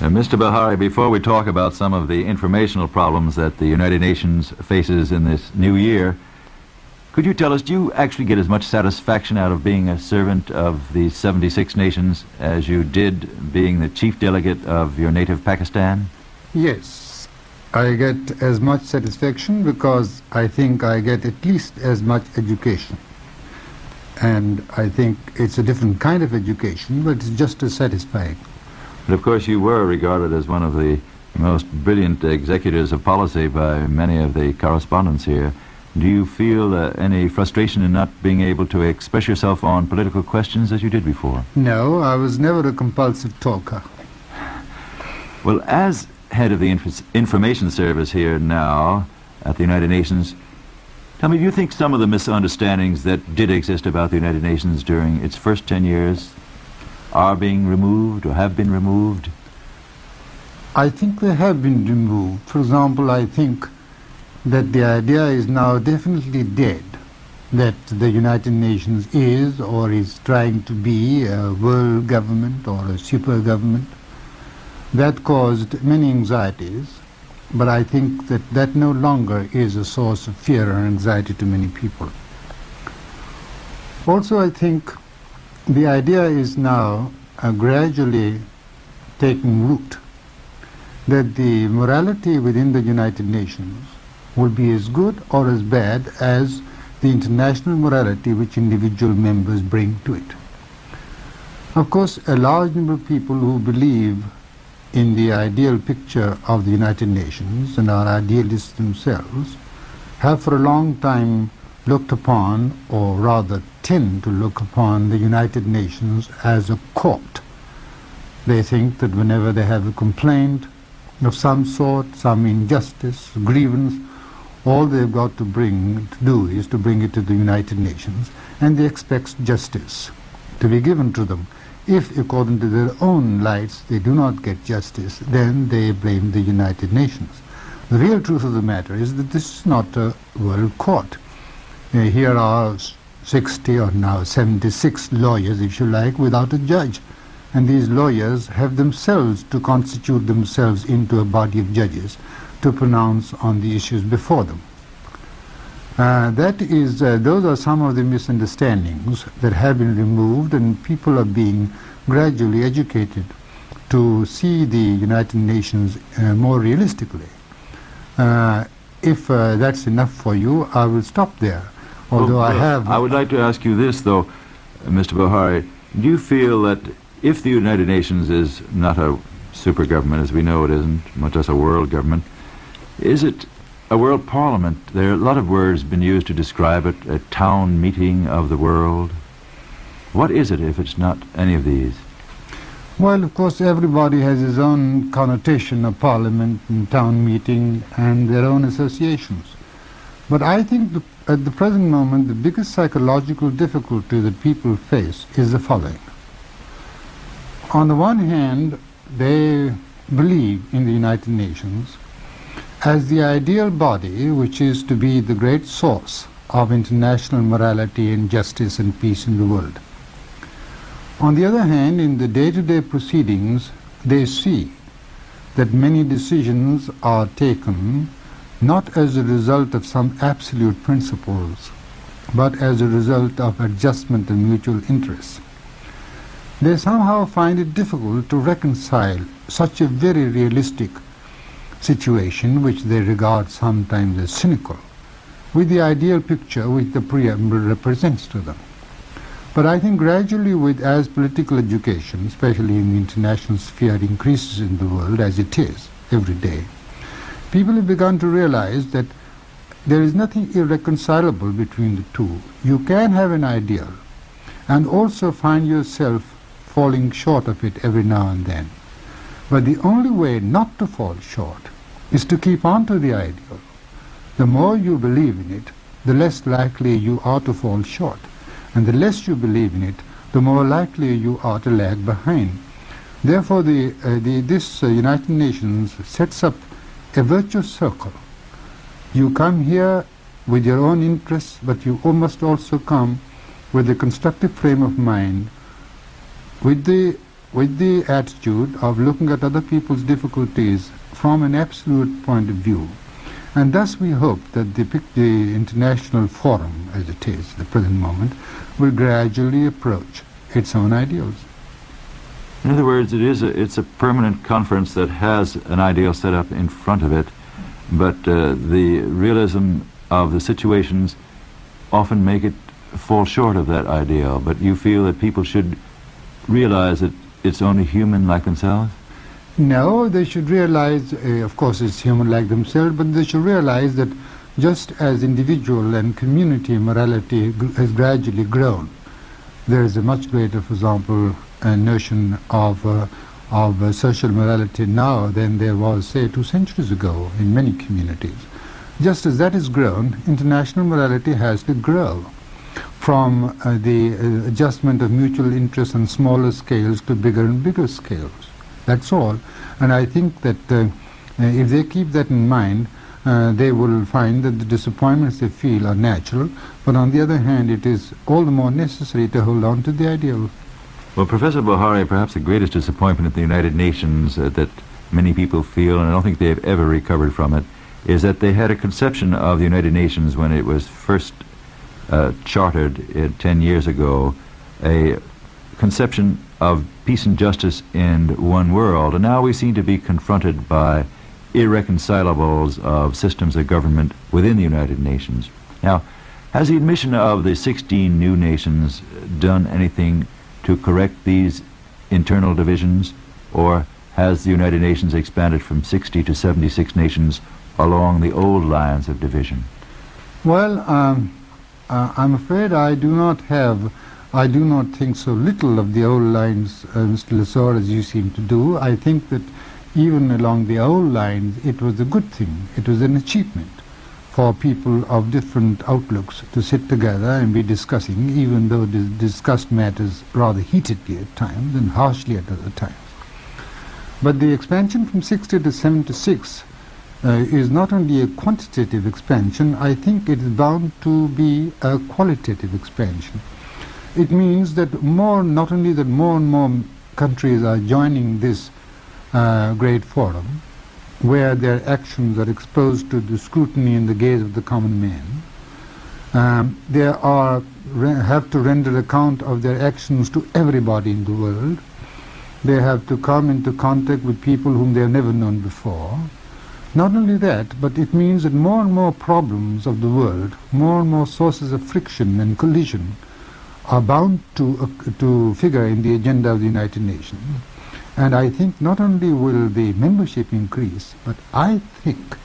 Uh, Mr. Bokhari, before we talk about some of the informational problems that the United Nations faces in this new year, could you tell us, do you actually get as much satisfaction out of being a servant of the 76 nations as you did being the chief delegate of your native Pakistan? Yes. I get as much satisfaction because I think I get at least as much education. And I think it's a different kind of education, but it's just as satisfying. But of course, you were regarded as one of the most brilliant executors of policy by many of the correspondents here. Do you feel uh, any frustration in not being able to express yourself on political questions as you did before? No, I was never a compulsive talker. Well, as head of the inf Information Service here now at the United Nations, tell me, do you think some of the misunderstandings that did exist about the United Nations during its first ten years are being removed or have been removed? I think they have been removed. For example, I think that the idea is now definitely dead that the United Nations is or is trying to be a world government or a super government. That caused many anxieties, but I think that that no longer is a source of fear or anxiety to many people. Also, I think the idea is now uh, gradually taking root that the morality within the United Nations will be as good or as bad as the international morality which individual members bring to it. Of course, a large number of people who believe in the ideal picture of the United Nations and are idealists themselves have for a long time looked upon, or rather tend to look upon, the United Nations as a court. They think that whenever they have a complaint of some sort, some injustice, grievance, all they've got to bring to do is to bring it to the United Nations, and they expect justice to be given to them. If, according to their own lights, they do not get justice, then they blame the United Nations. The real truth of the matter is that this is not a world court here are 60 or now 76 lawyers, if you like, without a judge. And these lawyers have themselves to constitute themselves into a body of judges to pronounce on the issues before them. Uh, that is, uh, those are some of the misunderstandings that have been removed and people are being gradually educated to see the United Nations uh, more realistically. Uh, if uh, that's enough for you, I will stop there although I have... I would like to ask you this, though, uh, Mr. Bokhari. Do you feel that if the United Nations is not a super government, as we know it isn't, much less a world government, is it a world parliament? There are a lot of words been used to describe it, a town meeting of the world. What is it if it's not any of these? Well, of course, everybody has his own connotation of parliament and town meeting and their own associations. But I think the, at the present moment the biggest psychological difficulty that people face is the following. On the one hand, they believe in the United Nations as the ideal body which is to be the great source of international morality and justice and peace in the world. On the other hand, in the day-to-day -day proceedings, they see that many decisions are taken not as a result of some absolute principles, but as a result of adjustment and mutual interests. They somehow find it difficult to reconcile such a very realistic situation, which they regard sometimes as cynical, with the ideal picture which the preamble represents to them. But I think gradually with as political education, especially in the international sphere, increases in the world as it is every day, people have begun to realize that there is nothing irreconcilable between the two. You can have an ideal and also find yourself falling short of it every now and then. But the only way not to fall short is to keep on to the ideal. The more you believe in it, the less likely you are to fall short. And the less you believe in it, the more likely you are to lag behind. Therefore, the, uh, the, this uh, United Nations sets up a virtuous circle. You come here with your own interests, but you must also come with a constructive frame of mind, with the, with the attitude of looking at other people's difficulties from an absolute point of view. And thus we hope that the, the international forum, as it is at the present moment, will gradually approach its own ideals. In other words, it is a, it's a permanent conference that has an ideal set up in front of it, but uh, the realism of the situations often make it fall short of that ideal. But you feel that people should realize that it's only human like themselves? No, they should realize, uh, of course, it's human like themselves, but they should realize that just as individual and community morality has gradually grown, there is a much greater, for example, uh, notion of, uh, of uh, social morality now than there was, say, two centuries ago in many communities. Just as that has grown, international morality has to grow from uh, the uh, adjustment of mutual interests on smaller scales to bigger and bigger scales. That's all. And I think that uh, if they keep that in mind, they will find that the disappointments they feel are natural, but on the other hand, it is all the more necessary to hold on to the ideal. Well, Professor Bokhari, perhaps the greatest disappointment at the United Nations uh, that many people feel, and I don't think they've ever recovered from it, is that they had a conception of the United Nations when it was first uh, chartered uh, 10 years ago, a conception of peace and justice in one world. And now we seem to be confronted by irreconcilables of systems of government within the United Nations. Now, has the admission of the 16 new nations done anything to correct these internal divisions, or has the United Nations expanded from 60 to 76 nations along the old lines of division? Well, um, uh, I'm afraid I do not have, I do not think so little of the old lines, uh, Mr. Lessor, as you seem to do. I think that even along the old lines, it was a good thing. It was an achievement for people of different outlooks to sit together and be discussing, even though the discussed matters rather heatedly at times and harshly at other times. But the expansion from 60 to 76 uh, is not only a quantitative expansion, I think it is bound to be a qualitative expansion. It means that more, not only that more and more countries are joining this uh, great forum, where their actions are exposed to the scrutiny and the gaze of the common man. Um, they are, have to render account of their actions to everybody in the world. They have to come into contact with people whom they have never known before. Not only that, but it means that more and more problems of the world, more and more sources of friction and collision are bound to, uh, to figure in the agenda of the United Nations. And I think not only will the membership increase, but I think,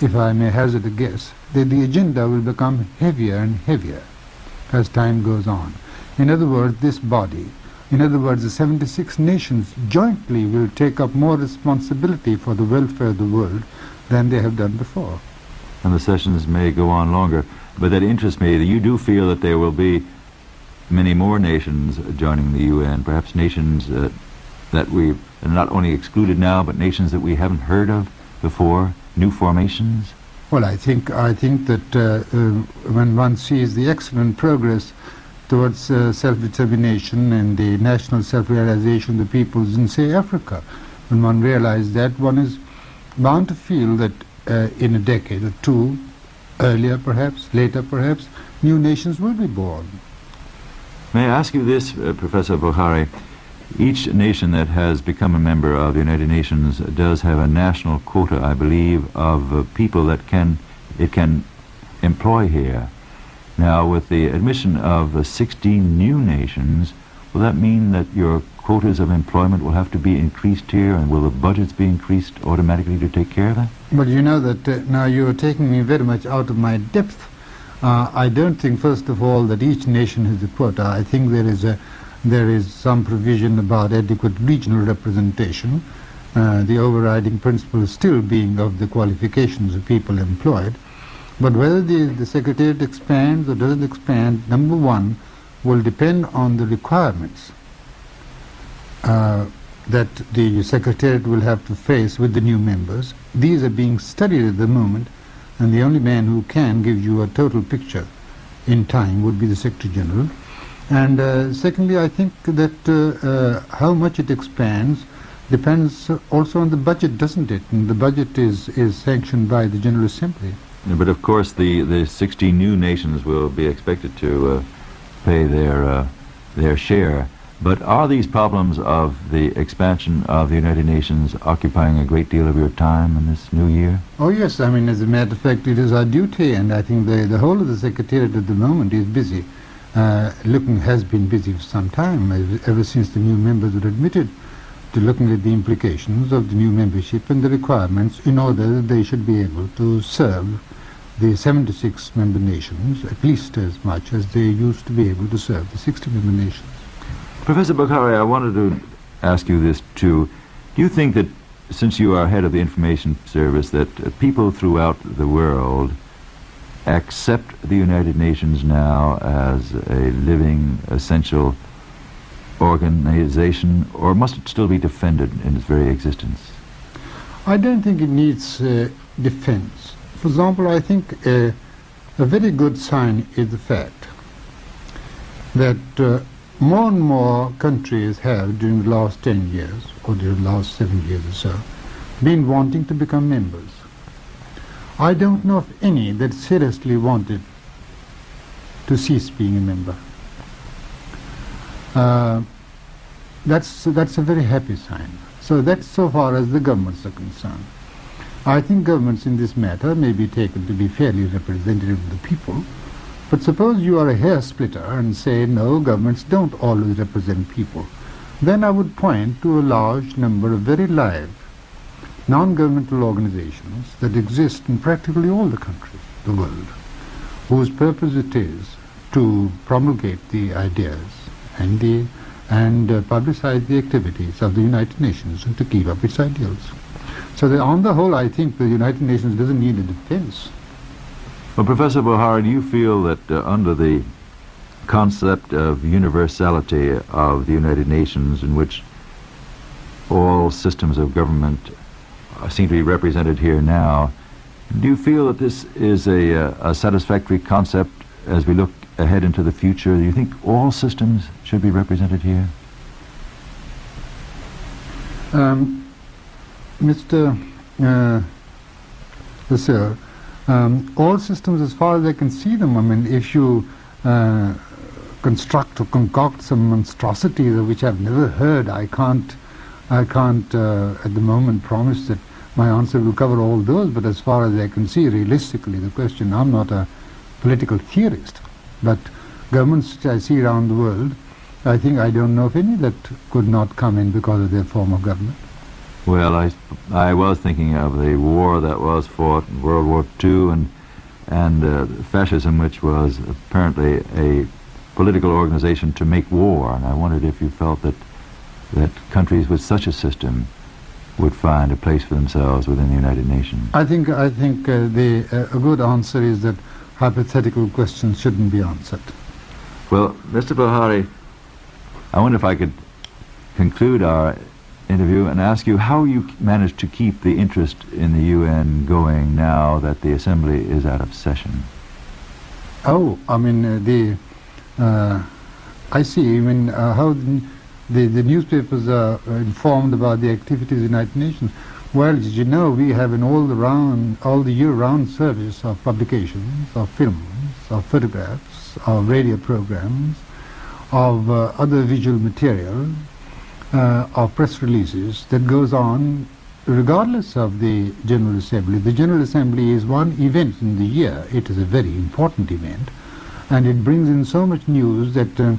if I may hazard a guess, that the agenda will become heavier and heavier as time goes on. In other words, this body, in other words, the 76 nations jointly will take up more responsibility for the welfare of the world than they have done before. And the sessions may go on longer, but that interests me. You do feel that there will be many more nations joining the UN, perhaps nations uh, that we've not only excluded now, but nations that we haven't heard of before, new formations? Well, I think, I think that uh, uh, when one sees the excellent progress towards uh, self-determination and the national self-realization of the peoples in, say, Africa, when one realizes that, one is bound to feel that uh, in a decade or two, earlier perhaps, later perhaps, new nations will be born. May I ask you this, uh, Professor Bokhari? Each nation that has become a member of the United Nations does have a national quota, I believe, of uh, people that can it can employ here. Now, with the admission of uh, 16 new nations, will that mean that your quotas of employment will have to be increased here, and will the budgets be increased automatically to take care of that? Well, you know that uh, now you are taking me very much out of my depth. Uh, I don't think, first of all, that each nation has a quota. I think there is a there is some provision about adequate regional representation, uh, the overriding principle still being of the qualifications of people employed. But whether the, the Secretariat expands or doesn't expand, number one, will depend on the requirements uh, that the Secretariat will have to face with the new members. These are being studied at the moment, and the only man who can give you a total picture in time would be the Secretary General. And uh, secondly, I think that uh, uh, how much it expands depends also on the budget, doesn't it? And the budget is, is sanctioned by the General Assembly. But of course, the, the 60 new nations will be expected to pay their, their share. But are these problems of the expansion of the United Nations occupying a great deal of your time in this new year? Oh, yes. I mean, as a matter of fact, it is our duty, and I think the, the whole of the Secretariat at the moment is busy. Uh, looking has been busy for some time, ever since the new members were admitted, to looking at the implications of the new membership and the requirements in order that they should be able to serve the 76 member nations at least as much as they used to be able to serve the 60 member nations. Professor Bokhari, I wanted to ask you this too. Do you think that since you are head of the information service that uh, people throughout the world accept the United Nations now as a living, essential organization, or must it still be defended in its very existence? I don't think it needs uh, defense. For example, I think uh, a very good sign is the fact that uh, more and more countries have, during the last 10 years, or the last 7 years or so, been wanting to become members. I don't know of any that seriously wanted to cease being a member. Uh, that's, that's a very happy sign. So that's so far as the governments are concerned. I think governments in this matter may be taken to be fairly representative of the people, but suppose you are a hair splitter and say, no, governments don't always represent people, then I would point to a large number of very live non-governmental organizations that exist in practically all the countries, the world, whose purpose it is to promulgate the ideas and, the, and uh, publicize the activities of the United Nations and to keep up its ideals. So that on the whole, I think the United Nations doesn't need a defense. Well, Professor Bohar, do you feel that uh, under the concept of universality of the United Nations in which all systems of government uh, seem to be represented here now. Do you feel that this is a, uh, a satisfactory concept as we look ahead into the future? Do you think all systems should be represented here? Um, Mr. Uh, um, all systems as far as I can see them, I mean, if you uh, construct or concoct some monstrosities which I've never heard, I can't, I can't uh, at the moment promise that my answer will cover all those, but as far as I can see, realistically, the question, I'm not a political theorist, but governments which I see around the world, I think I don't know of any that could not come in because of their form of government. Well, I, I was thinking of the war that was fought, in World War II, and, and uh, fascism, which was apparently a political organization to make war, and I wondered if you felt that, that countries with such a system would find a place for themselves within the United Nations? I think, I think uh, the, uh, a good answer is that hypothetical questions shouldn't be answered. Well, Mr. Bokhari, I wonder if I could conclude our interview and ask you how you managed to keep the interest in the UN going now that the Assembly is out of session. Oh, I mean, uh, the, uh, I see, I mean, uh, how the, the newspapers are informed about the activities of the United Nations. Well, as you know, we have an all the round, all the year-round service of publications, of films, of photographs, of radio programs, of uh, other visual material, uh, of press releases that goes on regardless of the General Assembly. The General Assembly is one event in the year. It is a very important event, and it brings in so much news that. Uh,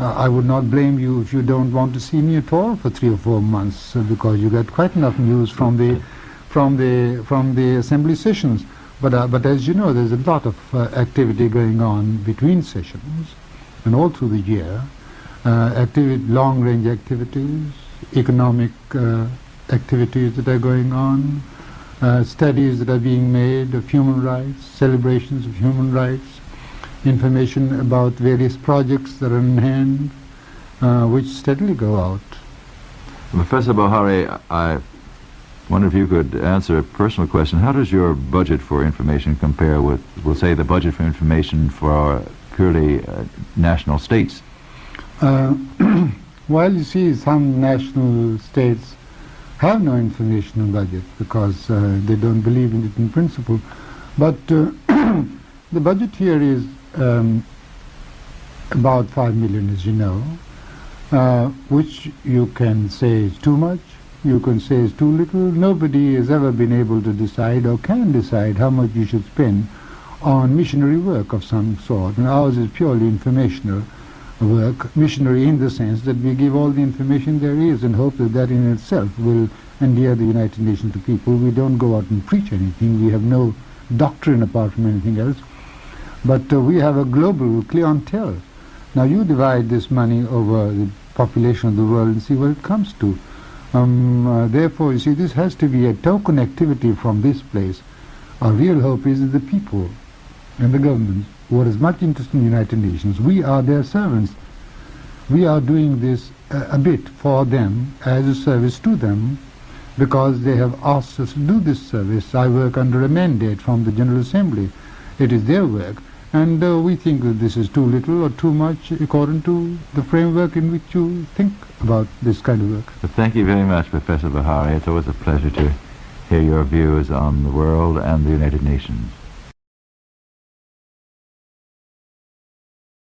uh, I would not blame you if you don't want to see me at all for three or four months uh, because you get quite enough news from the, from the, from the assembly sessions. But, uh, but as you know, there's a lot of activity going on between sessions and all through the year. Uh, Long range activities, economic activities that are going on, studies that are being made of human rights, celebrations of human rights information about various projects that are in hand, uh, which steadily go out. Professor Bokhari, I wonder if you could answer a personal question. How does your budget for information compare with, we'll say, the budget for information for purely uh, national states? Uh, well, you see, some national states have no information budget because uh, they don't believe in it in principle. But uh, the budget here is um, about 5 million, as you know, uh, which you can say is too much, you can say is too little. Nobody has ever been able to decide or can decide how much you should spend on missionary work of some sort. And ours is purely informational work, missionary in the sense that we give all the information there is and hope that that in itself will endear the United Nations to people. We don't go out and preach anything. We have no doctrine apart from anything else. But uh, we have a global clientele. Now you divide this money over the population of the world and see what it comes to. Um, uh, therefore, you see, this has to be a token activity from this place. Our real hope is the people and the governments who are as much interested in the United Nations. We are their servants. We are doing this uh, a bit for them as a service to them because they have asked us to do this service. I work under a mandate from the General Assembly. It is their work and uh, we think that this is too little or too much according to the framework in which you think about this kind of work. Thank you very much, Professor Bokhari. It's always a pleasure to hear your views on the world and the United Nations.